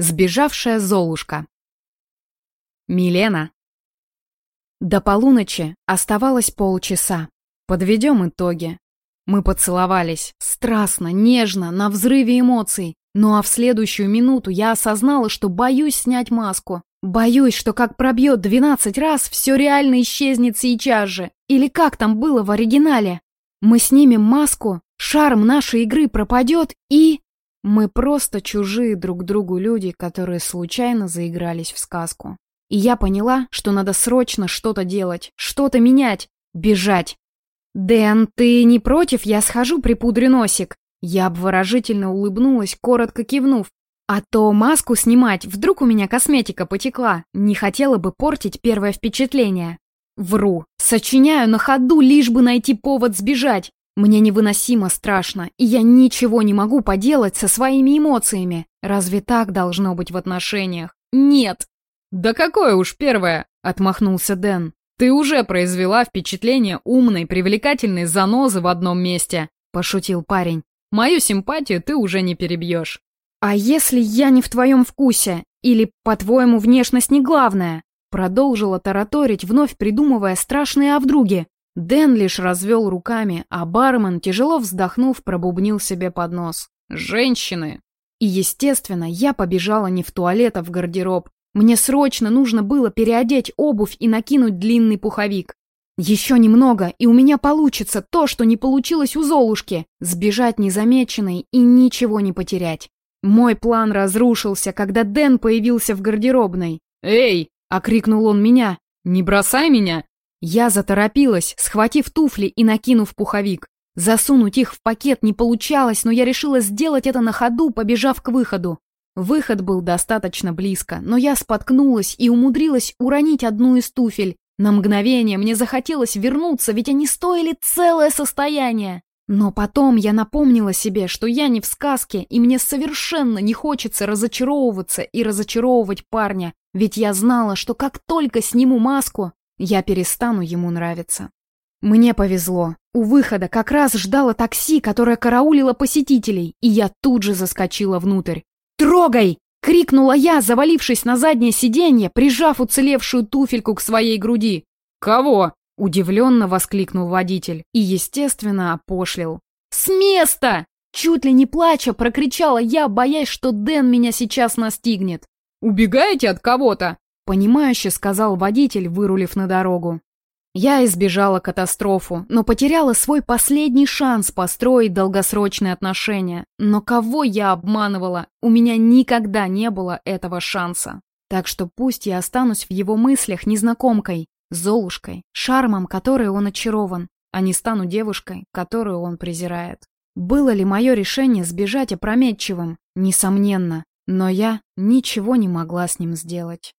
Сбежавшая Золушка. Милена. До полуночи оставалось полчаса. Подведем итоги. Мы поцеловались, страстно, нежно, на взрыве эмоций. Ну а в следующую минуту я осознала, что боюсь снять маску. Боюсь, что как пробьет 12 раз, все реально исчезнет сейчас же. Или как там было в оригинале. Мы снимем маску, шарм нашей игры пропадет и... Мы просто чужие друг другу люди, которые случайно заигрались в сказку. И я поняла, что надо срочно что-то делать, что-то менять, бежать. «Дэн, ты не против? Я схожу, припудрю носик». Я обворожительно улыбнулась, коротко кивнув. «А то маску снимать, вдруг у меня косметика потекла. Не хотела бы портить первое впечатление». Вру. Сочиняю на ходу, лишь бы найти повод сбежать. Мне невыносимо страшно, и я ничего не могу поделать со своими эмоциями. Разве так должно быть в отношениях? Нет. Да какое уж первое, отмахнулся Дэн. Ты уже произвела впечатление умной, привлекательной занозы в одном месте, пошутил парень. Мою симпатию ты уже не перебьешь. А если я не в твоем вкусе? Или, по-твоему, внешность не главная? Продолжила тараторить, вновь придумывая страшные «а вдруги». Дэн лишь развел руками, а бармен, тяжело вздохнув, пробубнил себе под нос. «Женщины!» И, естественно, я побежала не в туалет, а в гардероб. Мне срочно нужно было переодеть обувь и накинуть длинный пуховик. Еще немного, и у меня получится то, что не получилось у Золушки – сбежать незамеченной и ничего не потерять. Мой план разрушился, когда Дэн появился в гардеробной. «Эй!» – окрикнул он меня. «Не бросай меня!» Я заторопилась, схватив туфли и накинув пуховик. Засунуть их в пакет не получалось, но я решила сделать это на ходу, побежав к выходу. Выход был достаточно близко, но я споткнулась и умудрилась уронить одну из туфель. На мгновение мне захотелось вернуться, ведь они стоили целое состояние. Но потом я напомнила себе, что я не в сказке, и мне совершенно не хочется разочаровываться и разочаровывать парня, ведь я знала, что как только сниму маску, я перестану ему нравиться. Мне повезло. У выхода как раз ждало такси, которое караулило посетителей, и я тут же заскочила внутрь. «Трогай!» — крикнула я, завалившись на заднее сиденье, прижав уцелевшую туфельку к своей груди. «Кого?» — удивленно воскликнул водитель и, естественно, опошлил. «С места!» Чуть ли не плача, прокричала я, боясь, что Дэн меня сейчас настигнет. «Убегаете от кого-то?» Понимающе сказал водитель, вырулив на дорогу. Я избежала катастрофу, но потеряла свой последний шанс построить долгосрочные отношения. Но кого я обманывала? У меня никогда не было этого шанса. Так что пусть я останусь в его мыслях незнакомкой, Золушкой, шармом, которой он очарован, а не стану девушкой, которую он презирает. Было ли мое решение сбежать опрометчивым? Несомненно. Но я ничего не могла с ним сделать.